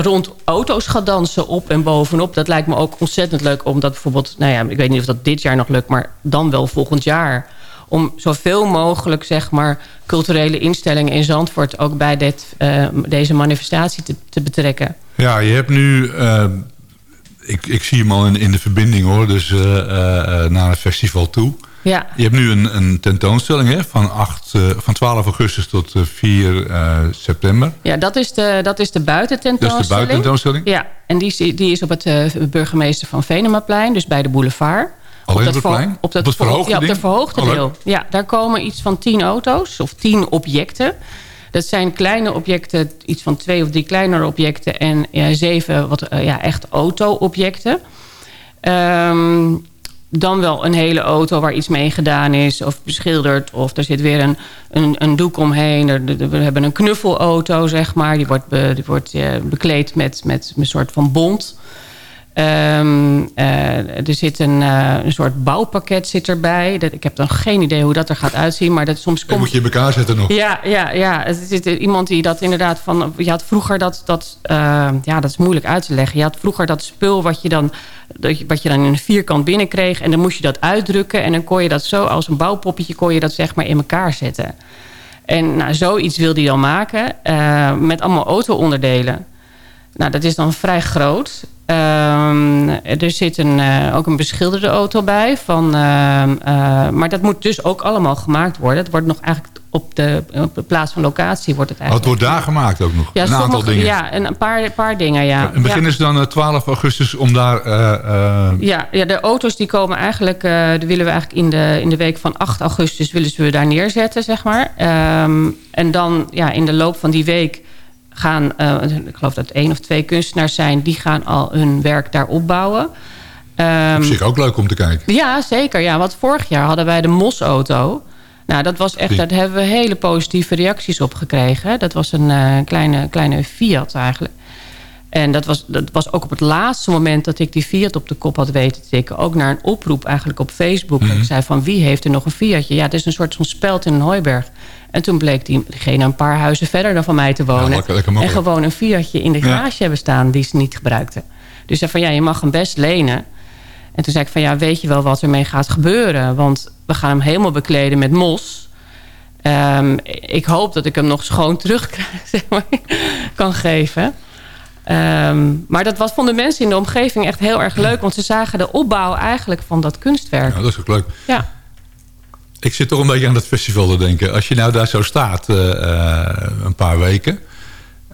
rond auto's gaat dansen op en bovenop. Dat lijkt me ook ontzettend leuk, omdat bijvoorbeeld... Nou ja, ik weet niet of dat dit jaar nog lukt, maar dan wel volgend jaar om zoveel mogelijk zeg maar, culturele instellingen in Zandvoort... ook bij dit, uh, deze manifestatie te, te, betrekken.
Ja, je hebt nu... Uh, ik, ik zie hem al in, in de verbinding hoor, dus uh, naar het festival toe.
Ja.
Je hebt nu een, een tentoonstelling hè, van, 8, van 12 augustus tot 4 september.
Ja, dat is de, dat is de buitententoonstelling.
Dat is de buitententoonstelling?
Ja, en die, die is op het burgemeester van Venemaplein, dus bij de boulevard.
Alleen op, dat het,
op, dat
verhoogde
Ja, op het verhoogde
oh,
deel. Ja, daar komen iets van tien auto's of tien objecten. Dat zijn kleine objecten, iets van twee of drie kleinere objecten... en ja, zeven wat, uh, ja, echt auto-objecten. Um, dan wel een hele auto waar iets mee gedaan is of beschilderd... of er zit weer een, een, een doek omheen. Er, we hebben een knuffelauto, zeg maar. Die wordt, be, die wordt uh, bekleed met, met een soort van bont... Ehm, eh, er zit een, eh, een soort bouwpakket zit erbij. Dat, ik heb dan geen idee hoe dat er gaat uitzien. Maar dat soms
Dat moet je in elkaar zetten nog.
Ja, ja, ja. Er zit iemand die dat inderdaad van... Je had vroeger dat... dat eh, ja, dat is moeilijk uit te leggen. Je had vroeger dat spul wat je dan, dat je- wat je dan in een vierkant binnenkreeg. En dan moest je dat uitdrukken. En dan kon je dat zo als een bouwpoppetje... kon je dat zeg maar in elkaar zetten. En nou, zoiets wilde hij dan maken. met allemaal auto-onderdelen. Nou, dat is dan vrij groot. Ehm, er zit een, eh, ook een beschilderde auto bij. Van, ehm, eh, maar dat moet dus ook allemaal gemaakt worden. Het wordt nog eigenlijk op de, op de plaats van locatie wordt het
Oh, het
eigenlijk.
wordt daar gemaakt ook nog.
ja,
een aantal dingen.
Ja, een paar, paar dingen, ja.
En beginnen
ja.
ze dan eh, 12 augustus om daar... eh, eh,
Ja, ja, de auto's die komen eigenlijk... eh die willen we eigenlijk in de, in de week van 8 augustus... willen ze we daar neerzetten, zeg maar. Ehm, en dan ja, in de loop van die week gaan... eh, ik geloof dat één of twee kunstenaars zijn... die gaan al hun werk daar opbouwen. Ehm,
op zich ook leuk om te kijken.
ja, zeker. Ja, want vorig jaar hadden wij de MOS-auto. Nou, dat was echt, daar hebben we hele positieve reacties op gekregen. Dat was een eh, kleine, kleine Fiat eigenlijk. En dat was, dat was ook op het laatste moment dat ik die Fiat op de kop had weten te tikken. Ook naar een oproep eigenlijk op Facebook.
Mhm.
Ik zei van wie heeft er nog een Fiatje? Ja, het is een soort van speld in een hooiberg. En toen bleek die, diegene een paar huizen verder dan van mij te wonen.
Lekker- lekker
en gewoon een Fiatje in de
Ja.
garage hebben staan die ze niet gebruikten. Dus zei van ja, je mag hem best lenen. En toen zei ik van ja, weet je wel wat ermee gaat gebeuren? Want we gaan hem helemaal bekleden met mos. Ehm, ik hoop dat ik hem nog schoon terug zeg maar, kan geven. Ehm, maar dat was, vonden mensen in de omgeving echt heel erg leuk. Want ze zagen de opbouw eigenlijk van dat kunstwerk.
Ja, dat is ook leuk.
Ja.
Ik zit toch een beetje aan dat festival te denken. Als je nou daar zo staat eh, eh, een paar weken...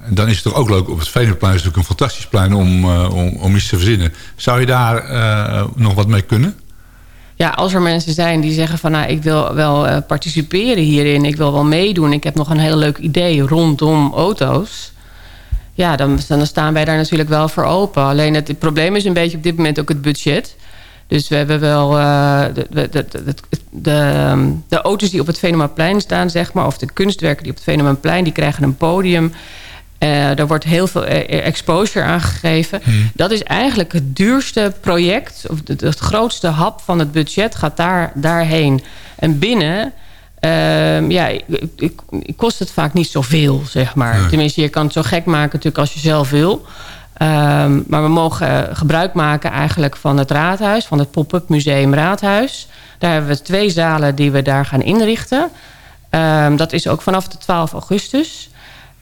dan is het toch ook leuk. Op het Venemaplein is natuurlijk een fantastisch plein om, eh, om, om iets te verzinnen. Zou je daar nog wat mee kunnen?
Ja, als er mensen zijn die zeggen van... nou, ik wil wel participeren hierin, ik wil wel meedoen... ik heb nog een heel leuk idee rondom auto's... ja, dan, dan staan wij daar natuurlijk wel voor open. Alleen het, het probleem is een beetje op dit moment ook het budget. Dus we hebben wel eh, de, de, de, de, de, auto's die op het Venemaplein staan, zeg maar... of de kunstwerken die op het Venemaplein, die krijgen een podium... Eh daar wordt heel veel eh, exposure aan gegeven. Dat is eigenlijk het duurste project. Of het, het grootste hap van het budget gaat daar, daarheen. En binnen... ehm, ja, ik, kost het vaak niet zoveel, zeg maar. Tenminste, je kan het zo gek maken natuurlijk als je zelf wil. Ehm, maar we mogen gebruik maken eigenlijk van het raadhuis... van het pop-up museum Raadhuis. Daar hebben we twee zalen die we daar gaan inrichten. Ehm, dat is ook vanaf de 12 augustus...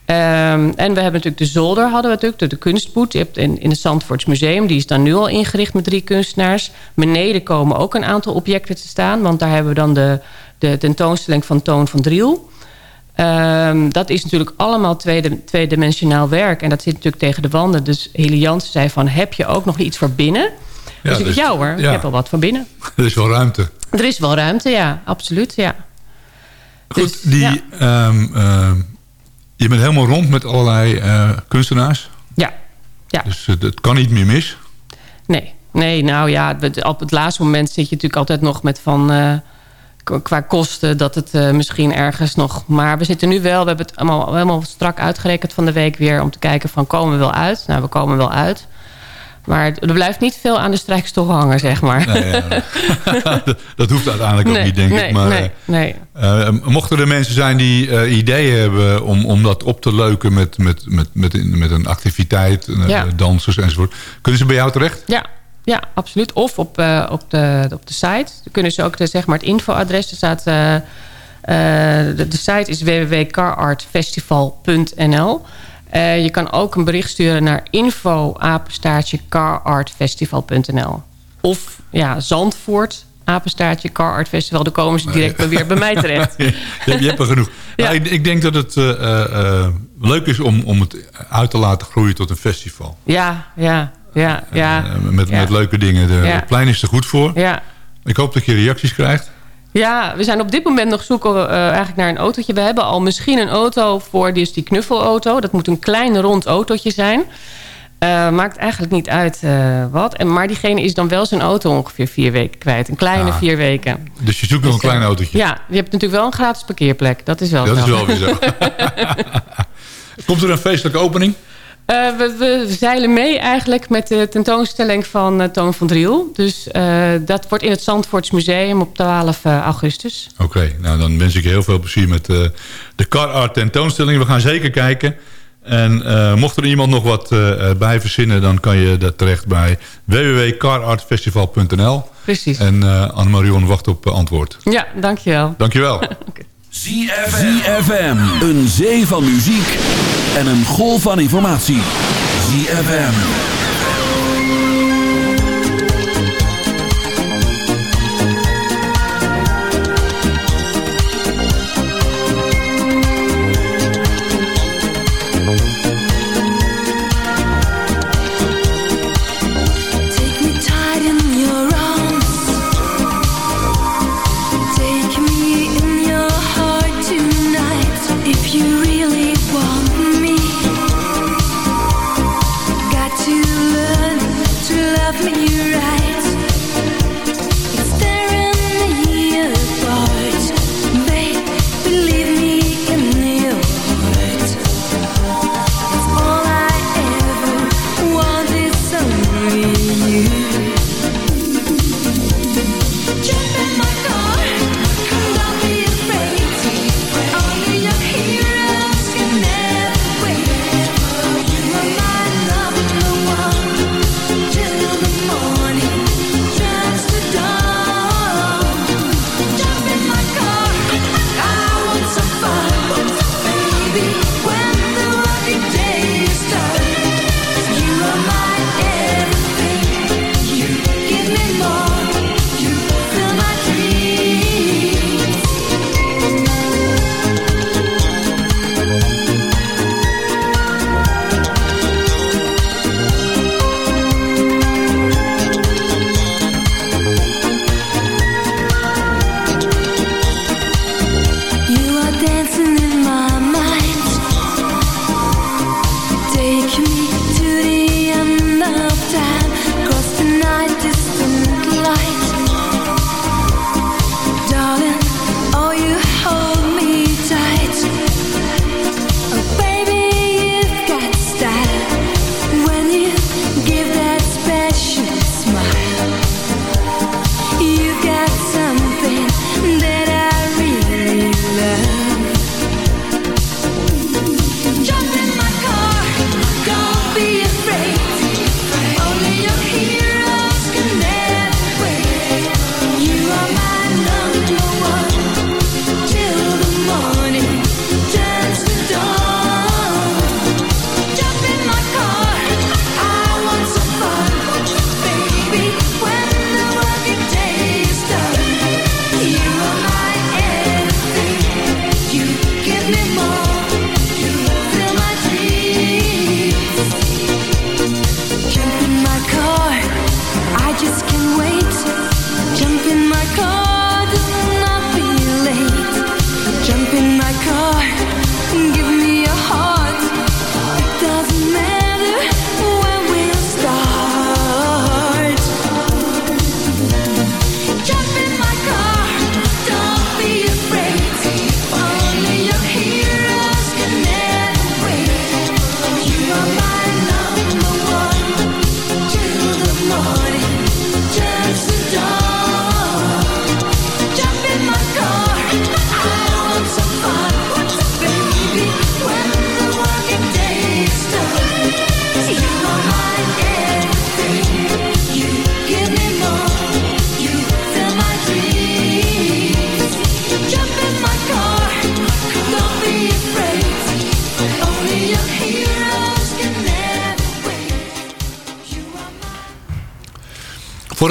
Ehm, en we hebben natuurlijk de zolder, hadden we natuurlijk, de, kunstboet. In, in het Zandvoorts Museum, die is dan nu al ingericht met drie kunstenaars. Beneden komen ook een aantal objecten te staan, want daar hebben we dan de, de tentoonstelling van Toon van Driel. Ehm, dat is natuurlijk allemaal tweedimensionaal werk. En dat zit natuurlijk tegen de wanden. Dus Heli Jansen zei van, heb je ook nog iets voor binnen? dus ik
dus-
ja hoor, ik
ja.
heb wel wat voor binnen.
Er is wel ruimte.
Er is wel ruimte, ja, absoluut, ja.
Goed,
Dus,
die,
ja.
ehm, ehm, je bent helemaal rond met allerlei eh, kunstenaars.
Ja, ja.
Dus eh, het kan niet meer mis.
Nee, nee nou ja, op het laatste moment zit je natuurlijk altijd nog met van... qua kosten dat het eh, misschien ergens nog... Maar we zitten nu wel, we hebben het allemaal helemaal strak uitgerekend van de week weer... om te kijken van komen we wel uit? Nou, we komen wel uit. Maar er blijft niet veel aan de strijkstok hangen, zeg maar.
Nee, ja, dat, hoeft uiteindelijk ook niet, denk
nee,
ik. Maar
nee,
eh, eh, mochten er mensen zijn die ideeën hebben om, om dat op te leuken met, met, met, met, met een activiteit,
Ja.
dansers enzovoort, kunnen ze bij jou terecht?
Ja, ja absoluut. Of op, eh, op, de, op de site. Dan kunnen ze ook de, zeg maar het infoadres. Er staat, eh, eh, de, de site is www.carartfestival.nl. Je kan ook een bericht sturen naar info apenstaartje carartfestival.nl. Of ja, Zandvoort apenstaartje carartfestival. Dan komen ze direct weer bij mij terecht.
je, hebt- je hebt er genoeg.
Ja.
Nou, ik, ik denk dat het leuk is om, om het uit te laten groeien tot een festival.
Ja, ja, ja, ja.
Eh, met,
ja.
met leuke dingen. De. Het plein is er goed voor.
Ja,
Ik hoop dat je reacties krijgt.
Ja, we zijn op dit moment nog zoeken eh, eigenlijk naar een autootje. We hebben al misschien een auto voor dus die knuffelauto. Dat moet een klein rond autootje zijn. Eh, maakt eigenlijk niet uit wat. En, maar diegene is dan wel zijn auto ongeveer vier weken kwijt. Een kleine
Ah.
vier weken.
Dus je zoekt nog een klein autootje.
Ja, je hebt natuurlijk wel een gratis parkeerplek. Dat is wel
Dat is wel weer zo. Komt er een feestelijke opening?
Eh, we, zeilen mee eigenlijk met de tentoonstelling van eh, Toon van Driel. Dus eh, dat wordt in het Zandvoorts Museum op 12 augustus.
Oké, nou dan wens ik je heel veel plezier met de Car Art tentoonstelling. We gaan zeker kijken. En mocht er iemand nog wat bij verzinnen... dan kan je dat terecht bij www.carartfestival.nl.
Precies.
En Anne-Marion wacht op antwoord.
Ja, dankjewel.
Dankjewel. okay.
ZFM. ZFM. Een zee van muziek en een golf van informatie. ZFM.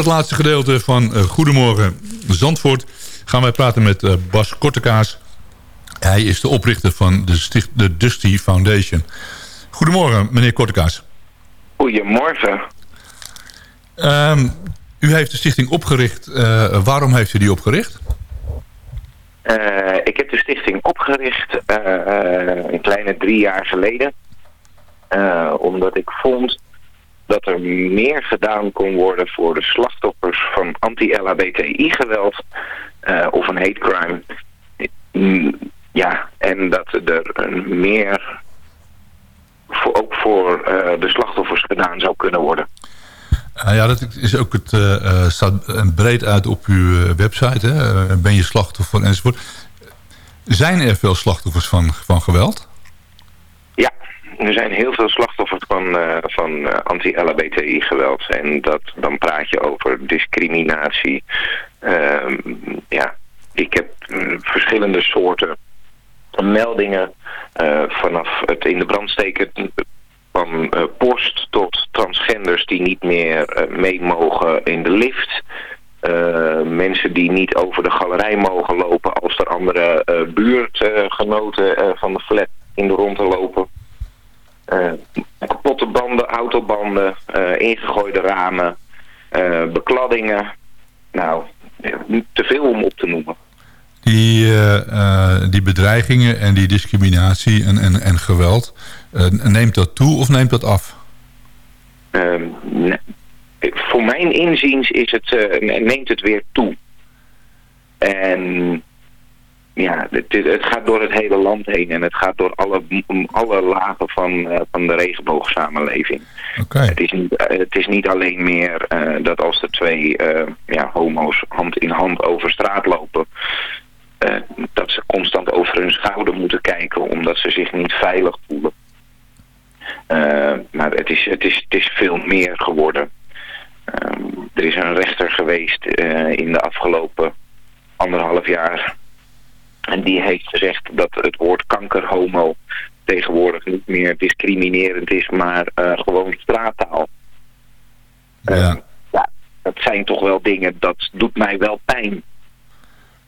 het laatste gedeelte van eh, Goedemorgen Zandvoort... gaan wij praten met eh, Bas Kortekaas. Hij is de oprichter van de, Sticht, de Dusty Foundation. Goedemorgen, meneer Kortekaas.
Goedemorgen.
Um, u heeft de stichting opgericht. Eh, waarom heeft u die opgericht?
Ik heb de stichting opgericht uh, een kleine drie jaar geleden. omdat ik vond dat er meer gedaan kon worden voor de slachtoffers van anti-LHBTI-geweld eh, of een hate crime. Mm, ja, en dat er meer voor, ook voor eh, de slachtoffers gedaan zou kunnen worden.
Uh, ja, dat is ook het, eh, staat breed uit op uw website. Hè? Ben je slachtoffer enzovoort. Zijn er veel slachtoffers van, van geweld?
Ja, er zijn heel veel slachtoffers van, van anti-LHBTI geweld. En dat, dan praat je over discriminatie. Ehm, ja, ik heb mm, verschillende soorten meldingen vanaf het in de brand steken van uh, post tot transgenders die niet meer uh, mee mogen in de lift. Uh, mensen die niet over de galerij mogen lopen als er andere buurtgenoten van de flat in de rond te lopen. Kapotte banden, autobanden, ingegooide ramen, bekladdingen. Nou, te veel om op te noemen.
Die, die bedreigingen en die discriminatie en, en, en geweld neemt dat toe of neemt dat af?
Uh, nee. Voor mijn inziens is het, uh, neemt het weer toe. En ja, het, het, gaat door het hele land heen en het gaat door alle, alle lagen van, uh, van de regenboogsamenleving.
Okay.
Het, is niet, het is niet alleen meer dat als de twee ja, homo's hand in hand over straat lopen... dat ze constant over hun schouder moeten kijken omdat ze zich niet veilig voelen. Maar het is, het, is, het is veel meer geworden. Uh, er is een rechter geweest in de afgelopen anderhalf jaar. En die heeft gezegd dat het woord kankerhomo tegenwoordig niet meer discriminerend is, maar gewoon straattaal.
Ja.
ja, dat zijn toch wel dingen, dat doet mij wel pijn.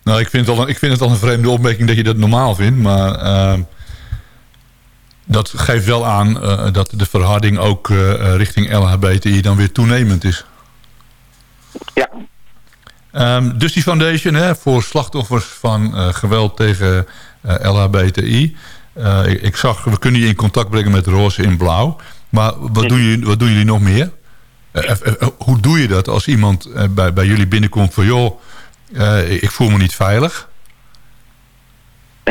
Nou, ik vind, het al een, ik vind het al een vreemde opmerking dat je dat normaal vindt, maar ehm, dat geeft wel aan uh, dat de verharding ook uh, richting LHBTI dan weer toenemend is.
Ja.
Um, dus die foundation hè, voor slachtoffers van uh, geweld tegen LHBTI. Ik, ik, zag, we kunnen je in contact brengen met Roze in Blauw. Maar wat, doen, jullie, wat doen jullie nog meer? hoe doe je dat als iemand bij, bij jullie binnenkomt van... joh, ik voel me niet veilig...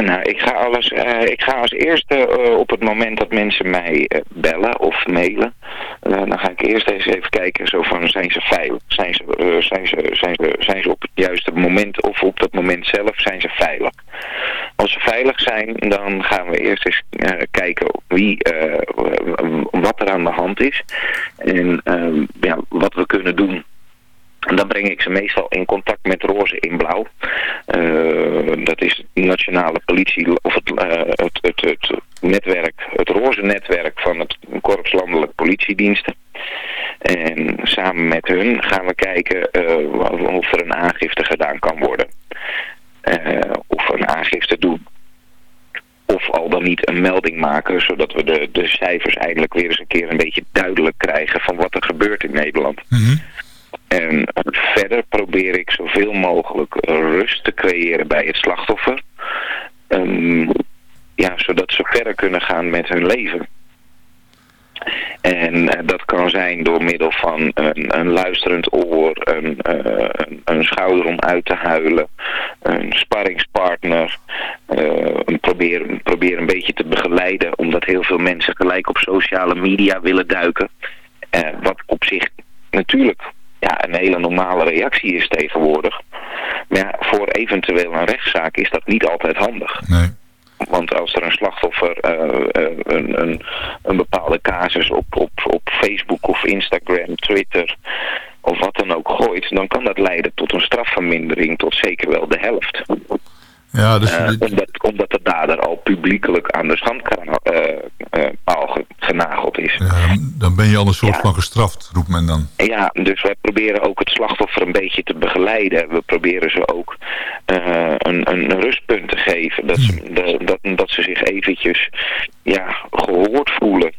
Nou, ik ga, alles, uh, ik ga als eerste uh, op het moment dat mensen mij bellen of mailen, dan ga ik eerst eens even kijken zo van zijn ze veilig, zijn ze, zijn, ze, zijn, ze, zijn ze op het juiste moment of op dat moment zelf zijn ze veilig. Als ze veilig zijn, dan gaan we eerst eens kijken wie, wat er aan de hand is en ja, wat we kunnen doen en dan breng ik ze meestal in contact met Roze in Blauw. Uh, dat is de nationale politie, of het, uh, het, het, het, netwerk, het Roze netwerk van het Korps Landelijk Politiediensten. En samen met hun gaan we kijken uh, of er een aangifte gedaan kan worden. of een aangifte doen. Of al dan niet een melding maken, zodat we de, de cijfers eindelijk weer eens een keer een beetje duidelijk krijgen van wat er gebeurt in Nederland.
Mm.
En verder probeer ik zoveel mogelijk rust te creëren bij het slachtoffer. Um, ja, zodat ze verder kunnen gaan met hun leven. En uh, dat kan zijn door middel van een, een luisterend oor, een, uh, een, een, schouder om uit te huilen, een sparringspartner. Uh, probeer, probeer een beetje te begeleiden, omdat heel veel mensen gelijk op sociale media willen duiken. wat op zich natuurlijk ja, een hele normale reactie is tegenwoordig. Maar ja, voor eventueel een rechtszaak is dat niet altijd handig.
Nee.
Want als er een slachtoffer uh, een, een, een, bepaalde casus op, op, op Facebook of Instagram, Twitter of wat dan ook gooit, dan kan dat leiden tot een strafvermindering tot zeker wel de helft.
Ja, dus...
Uh, omdat, omdat de dader al publiekelijk aan de schandpaal genageld is.
Ja, dan ben je al een soort ja. van gestraft, roept men dan.
Ja, dus wij proberen ook het slachtoffer een beetje te begeleiden. We proberen ze ook een, een rustpunt te geven. Dat, ze, de, dat, dat ze zich eventjes ja, gehoord voelen.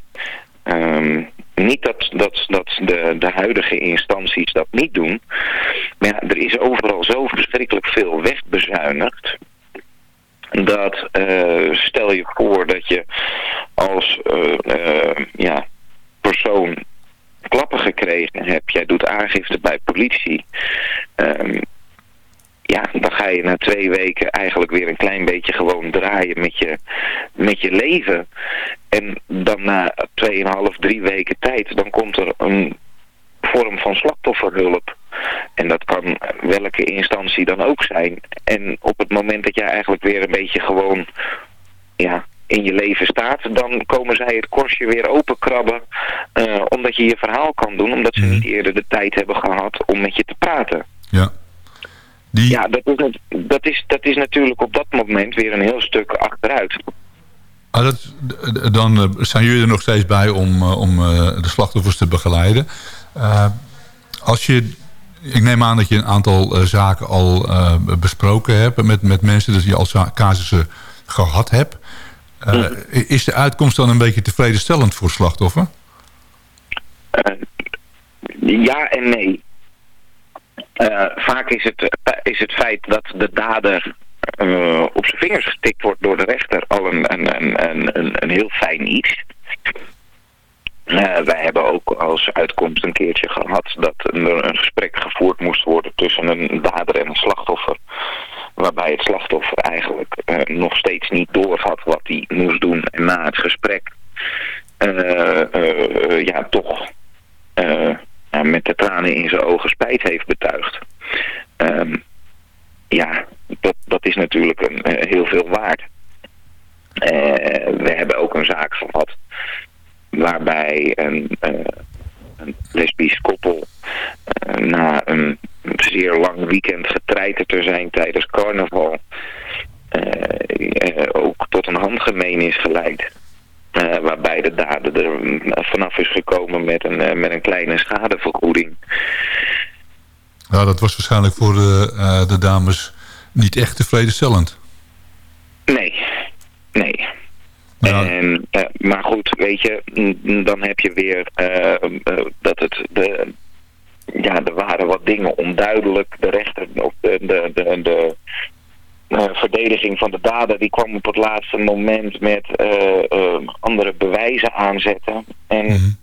Um, niet dat, dat, dat de, de huidige instanties dat niet doen. Maar ja, er is overal zo verschrikkelijk veel wegbezuinigd dat uh, stel je voor dat je als uh, uh, ja, persoon klappen gekregen hebt, jij doet aangifte bij politie. Um, ja, dan ga je na twee weken eigenlijk weer een klein beetje gewoon draaien met je, met je leven. En dan na tweeënhalf, drie weken tijd, dan komt er een vorm van slachtofferhulp. En dat kan welke instantie dan ook zijn. En op het moment dat jij eigenlijk weer een beetje gewoon ja, in je leven staat, dan komen zij het korstje weer openkrabben. eh omdat je je verhaal kan doen, omdat ze niet eerder de tijd hebben gehad om met je te praten.
Ja.
Ja, dat is, dat, is, dat is natuurlijk op dat moment weer een heel stuk achteruit.
Ah, dat, dan eh, zijn jullie er nog steeds bij om, eh, om de slachtoffers te begeleiden. Als je, ik neem aan dat je een aantal eh, zaken al eh, besproken hebt met, met mensen, dat je al casussen gehad hebt. Eh, Is de uitkomst dan een beetje tevredenstellend voor slachtoffer?
Ja en nee. Vaak is het, is het feit dat de dader op zijn vingers getikt wordt door de rechter al een, een, een, een, een heel fijn iets. Eh, wij hebben ook als uitkomst een keertje gehad dat er een gesprek gevoerd moest worden tussen een dader en een slachtoffer. Waarbij het slachtoffer eigenlijk eh, nog steeds niet door had wat hij moest doen. En na het gesprek eh, ja, toch met de tranen in zijn ogen spijt heeft betuigd. Ehm, ja, dat, dat is natuurlijk een, heel veel waard. We hebben ook een zaak gehad waarbij een, eh, een lesbisch koppel eh, na een zeer lang weekend getreiterd te zijn tijdens carnaval eh, ook tot een handgemeen is geleid. Waarbij de dader er vanaf is gekomen met een, met een kleine schadevergoeding.
Ja, dat was waarschijnlijk voor de, de dames niet echt tevredenstellend.
Nee, nee. En, eh, maar goed, weet je, dan heb je weer eh, eh, dat het de, ja, er waren wat dingen onduidelijk. De rechter of de, de, de, de verdediging van de dader die kwam op het laatste moment met andere bewijzen aanzetten. En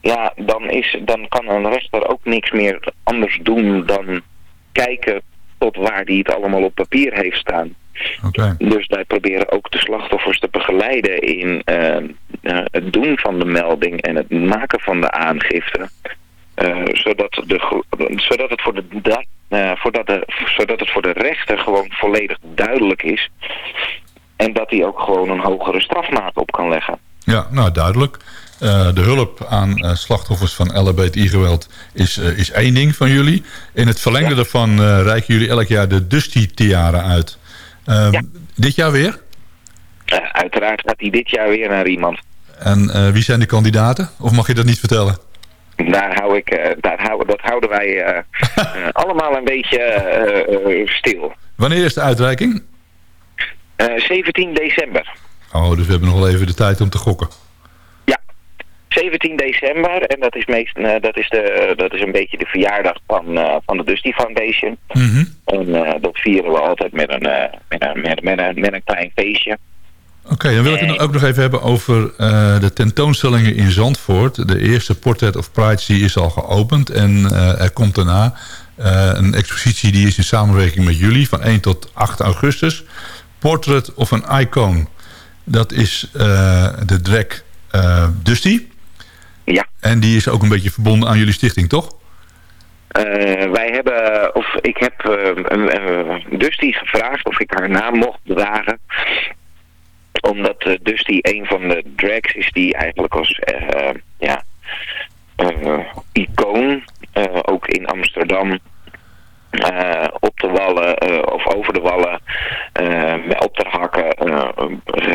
ja, dan, is, dan kan een rechter ook niks meer anders doen dan kijken tot waar die het allemaal op papier heeft staan. Dus wij proberen ook de slachtoffers te begeleiden in eh, eh, het doen van de melding en het maken van de aangifte. Eh, zodat, de, zodat, het voor de, da- eh, voordat de, zodat het voor de rechter gewoon volledig duidelijk is. En dat hij ook gewoon een hogere strafmaat op kan leggen.
Ja, nou duidelijk. De hulp aan slachtoffers van LHBTI-geweld is, is één ding van jullie. In het verlengde daarvan eh, reiken jullie elk jaar de Dusty-tiara uit. Eh, Dit jaar weer?
Eh, uiteraard gaat hij dit jaar weer naar iemand.
En eh, wie zijn de kandidaten? Of mag je dat niet vertellen?
Daar hou ik, eh, daar hou, dat houden wij allemaal een beetje stil.
Wanneer is de uitreiking?
Eh, 17 december.
Oh, dus we hebben nog wel even de tijd om te gokken.
17 december en dat is, meest, eh, dat is, de, dat is een beetje de verjaardag van, eh, van de Dusty Foundation. En eh, dat vieren we altijd met een, eh, met een, met, met een, met een klein feestje.
Oké, dan wil ik het ook nog even hebben over eh, de tentoonstellingen in Zandvoort. De eerste Portrait of Pride die is al geopend. En eh, er komt daarna eh, een expositie die is in samenwerking met jullie van 1 tot 8 augustus. Portrait of an Icon. Dat is eh, de drag eh, Dusty.
Ja.
En die is ook een beetje verbonden aan jullie stichting, toch?
Eh, wij hebben, of ik heb eh, een- een Dusty gevraagd of ik haar naam mocht dragen. Omdat eh, Dusty een van de drags is die eigenlijk als eh, ja, eh, icoon, eh, ook in Amsterdam, eh, op de wallen eh, of over de wallen eh, op de hakken eh,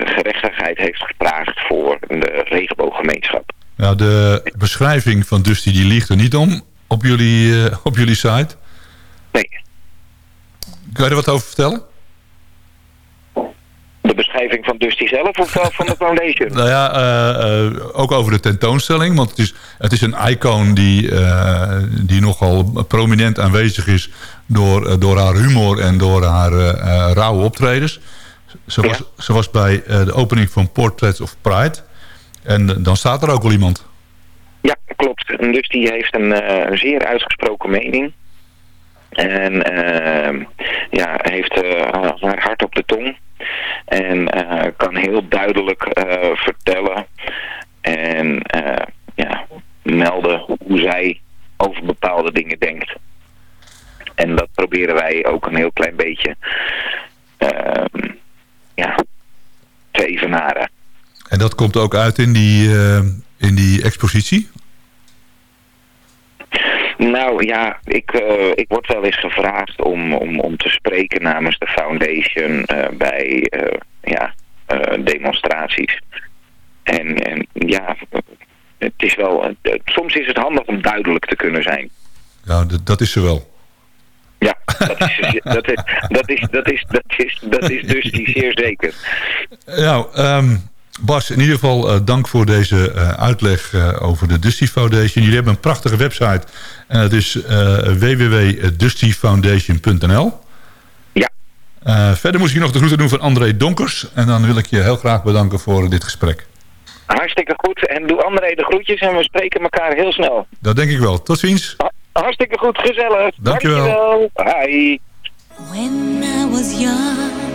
gerechtigheid heeft gevraagd voor de regenbooggemeenschap.
Nou, de beschrijving van Dusty die ligt er niet om op jullie, eh, op jullie site.
Nee.
Kan je er wat over vertellen?
De beschrijving van Dusty zelf of van de foundation?
Nou ja, eh, eh, ook over de tentoonstelling. Want het is, het is een icoon die, die nogal prominent aanwezig is... Door, door haar humor en door haar rauwe optredens. Ze was, ze was bij de opening van Portraits of Pride. En dan staat er ook wel iemand.
Ja, klopt. Dus die heeft een, eh, een zeer uitgesproken mening. En ehm, ja, heeft eh, haar hart op de tong. En eh, kan heel duidelijk vertellen en ja, melden hoe zij over bepaalde dingen denkt. En dat proberen wij ook een heel klein beetje ehm, ja, te evenaren.
En dat komt ook uit in die, eh, in die expositie?
Nou ja, ik, eh, ik word wel eens gevraagd om, om, om te spreken namens de foundation eh, bij ja, demonstraties. En, en ja, het is wel, soms is het handig om duidelijk te kunnen zijn.
Ja, dat is ze wel.
Ja, dat is, dat is, dat is, dat is, dat is, dat is dus die zeer zeker.
Nou, ehm, Bas, in ieder geval eh, dank voor deze eh, uitleg eh, over de Dusty Foundation. Jullie hebben een prachtige website. En dat is eh www.dustyfoundation.nl
Ja.
Eh, verder moest ik nog de groeten doen van André Donkers. En dan wil ik je heel graag bedanken voor dit gesprek.
Hartstikke goed. En doe André de groetjes en we spreken elkaar heel snel.
Dat denk ik wel. Tot ziens.
Hartstikke goed, gezellig.
Dankjewel.
Dankjewel. Hi.
When I was young,